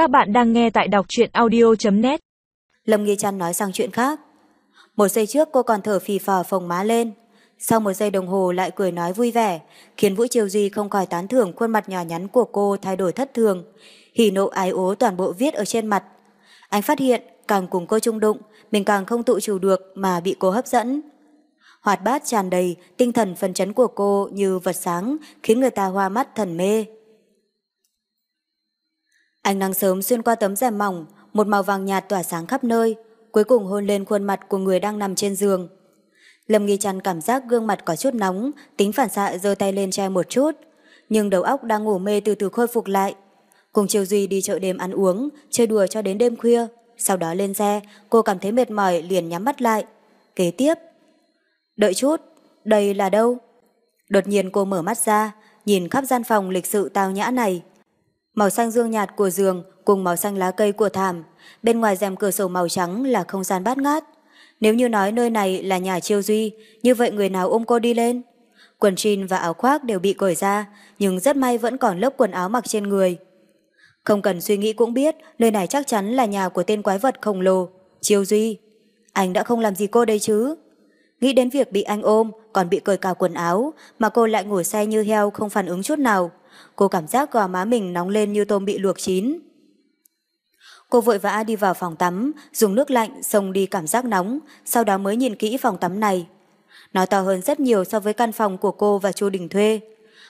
Các bạn đang nghe tại đọc truyện audio.net Lâm Nghi Trăn nói sang chuyện khác. Một giây trước cô còn thở phì phò phồng má lên. Sau một giây đồng hồ lại cười nói vui vẻ, khiến Vũ Triều Duy không khỏi tán thưởng khuôn mặt nhỏ nhắn của cô thay đổi thất thường. Hỉ nộ ái ố toàn bộ viết ở trên mặt. Anh phát hiện, càng cùng cô chung đụng, mình càng không tự chủ được mà bị cô hấp dẫn. Hoạt bát tràn đầy, tinh thần phân chấn của cô như vật sáng, khiến người ta hoa mắt thần mê. Ánh nắng sớm xuyên qua tấm rèm mỏng, một màu vàng nhạt tỏa sáng khắp nơi, cuối cùng hôn lên khuôn mặt của người đang nằm trên giường. Lâm Nghi Trăn cảm giác gương mặt có chút nóng, tính phản xạ giơ tay lên che một chút, nhưng đầu óc đang ngủ mê từ từ khôi phục lại. Cùng Triều Duy đi chợ đêm ăn uống, chơi đùa cho đến đêm khuya, sau đó lên xe, cô cảm thấy mệt mỏi liền nhắm mắt lại. Kế tiếp, đợi chút, đây là đâu? Đột nhiên cô mở mắt ra, nhìn khắp gian phòng lịch sự tao nhã này, Màu xanh dương nhạt của giường cùng màu xanh lá cây của thảm, bên ngoài rèm cửa sổ màu trắng là không gian bát ngát. Nếu như nói nơi này là nhà chiêu duy, như vậy người nào ôm cô đi lên? Quần jean và áo khoác đều bị cởi ra, nhưng rất may vẫn còn lớp quần áo mặc trên người. Không cần suy nghĩ cũng biết, nơi này chắc chắn là nhà của tên quái vật khổng lồ, Chiêu Duy. Anh đã không làm gì cô đây chứ? Nghĩ đến việc bị anh ôm, còn bị cởi cả quần áo, mà cô lại ngủ say như heo không phản ứng chút nào. Cô cảm giác gò má mình nóng lên như tôm bị luộc chín. Cô vội vã đi vào phòng tắm, dùng nước lạnh xông đi cảm giác nóng, sau đó mới nhìn kỹ phòng tắm này. Nó to hơn rất nhiều so với căn phòng của cô và Chu Đình thuê.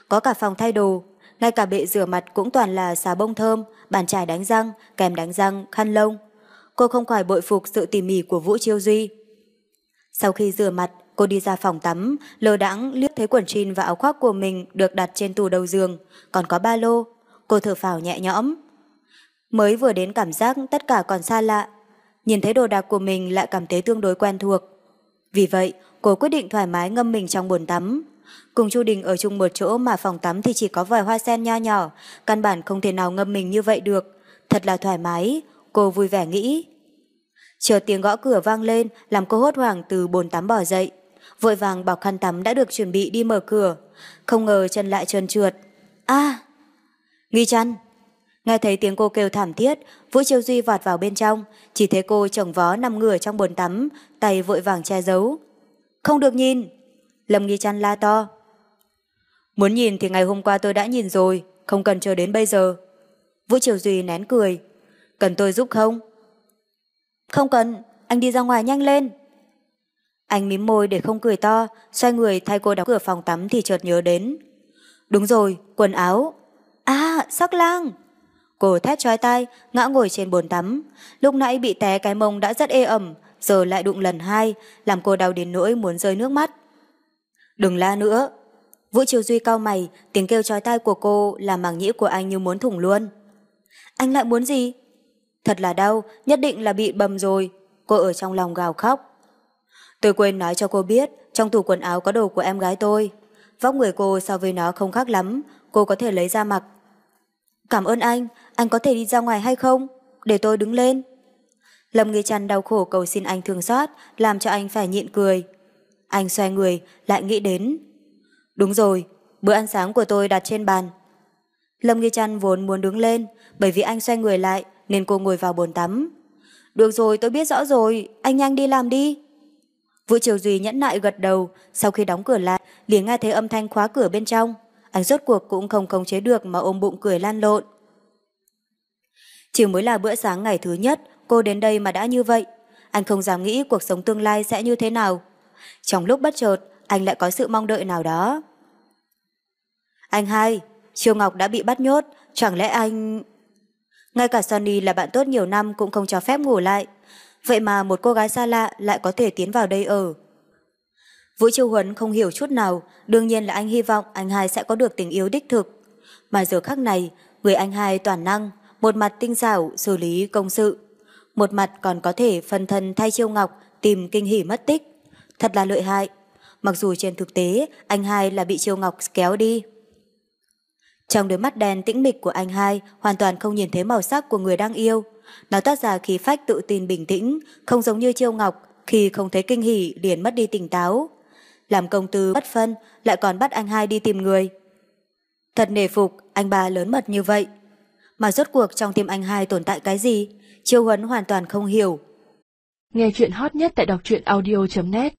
Có cả phòng thay đồ, ngay cả bệ rửa mặt cũng toàn là xà bông thơm, bàn chải đánh răng, kèm đánh răng, khăn lông. Cô không khỏi bội phục sự tỉ mỉ của Vũ Chiêu Duy. Sau khi rửa mặt, cô đi ra phòng tắm, lơ đãng liếc thấy quần jean và áo khoác của mình được đặt trên tủ đầu giường, còn có ba lô. Cô thở phào nhẹ nhõm. Mới vừa đến cảm giác tất cả còn xa lạ, nhìn thấy đồ đạc của mình lại cảm thấy tương đối quen thuộc. Vì vậy, cô quyết định thoải mái ngâm mình trong bồn tắm. Cùng Chu Đình ở chung một chỗ mà phòng tắm thì chỉ có vài hoa sen nho nhỏ, căn bản không thể nào ngâm mình như vậy được. Thật là thoải mái, cô vui vẻ nghĩ. Chờ tiếng gõ cửa vang lên làm cô hốt hoảng từ bồn tắm bỏ dậy. Vội vàng bảo khăn tắm đã được chuẩn bị đi mở cửa. Không ngờ chân lại trơn trượt. a Nghi chăn! Nghe thấy tiếng cô kêu thảm thiết, Vũ Chiêu Duy vọt vào bên trong, chỉ thấy cô chồng vó nằm ngửa trong bồn tắm, tay vội vàng che giấu. Không được nhìn! Lâm Nghi chăn la to. Muốn nhìn thì ngày hôm qua tôi đã nhìn rồi, không cần chờ đến bây giờ. Vũ Triều Duy nén cười. Cần tôi giúp không? Không cần, anh đi ra ngoài nhanh lên. Anh mím môi để không cười to, xoay người thay cô đóng cửa phòng tắm thì chợt nhớ đến. Đúng rồi, quần áo. À, sắc lang! Cô thét trói tay, ngã ngồi trên bồn tắm. Lúc nãy bị té cái mông đã rất ê ẩm, giờ lại đụng lần hai, làm cô đau đến nỗi muốn rơi nước mắt. Đừng la nữa. Vũ Triều Duy cao mày, tiếng kêu trói tay của cô làm màng nhĩ của anh như muốn thủng luôn. Anh lại muốn gì? Thật là đau, nhất định là bị bầm rồi. Cô ở trong lòng gào khóc. Tôi quên nói cho cô biết, trong tủ quần áo có đồ của em gái tôi. Vóc người cô so với nó không khác lắm, cô có thể lấy ra mặc. Cảm ơn anh, anh có thể đi ra ngoài hay không? Để tôi đứng lên. Lâm Nghi Trăn đau khổ cầu xin anh thương xót, làm cho anh phải nhịn cười. Anh xoay người, lại nghĩ đến. Đúng rồi, bữa ăn sáng của tôi đặt trên bàn. Lâm Nghi Trăn vốn muốn đứng lên, bởi vì anh xoay người lại, nên cô ngồi vào bồn tắm. Được rồi, tôi biết rõ rồi, anh nhanh đi làm đi. Vũ Triều Duy nhẫn nại gật đầu, sau khi đóng cửa lại, liền nghe thấy âm thanh khóa cửa bên trong. Anh rốt cuộc cũng không khống chế được mà ôm bụng cười lan lộn. Chỉ mới là bữa sáng ngày thứ nhất, cô đến đây mà đã như vậy. Anh không dám nghĩ cuộc sống tương lai sẽ như thế nào. Trong lúc bất chợt, anh lại có sự mong đợi nào đó. Anh hai, Triều Ngọc đã bị bắt nhốt, chẳng lẽ anh... Ngay cả Sunny là bạn tốt nhiều năm cũng không cho phép ngủ lại. Vậy mà một cô gái xa lạ lại có thể tiến vào đây ở. Vũ Chiêu Huấn không hiểu chút nào, đương nhiên là anh hy vọng anh hai sẽ có được tình yêu đích thực. Mà giờ khắc này, người anh hai toàn năng, một mặt tinh xảo xử lý công sự, một mặt còn có thể phân thân thay Chiêu Ngọc tìm kinh hỉ mất tích. Thật là lợi hại. Mặc dù trên thực tế anh hai là bị Chiêu Ngọc kéo đi. Trong đôi mắt đen tĩnh mịch của anh hai hoàn toàn không nhìn thấy màu sắc của người đang yêu. Nó toát ra khí phách tự tin bình tĩnh, không giống như Chiêu Ngọc khi không thấy kinh hỉ liền mất đi tỉnh táo. Làm công tư bất phân lại còn bắt anh hai đi tìm người. Thật nể phục anh ba lớn mật như vậy. Mà rốt cuộc trong tim anh hai tồn tại cái gì? Chiêu Huấn hoàn toàn không hiểu. Nghe chuyện hot nhất tại đọc truyện audio.net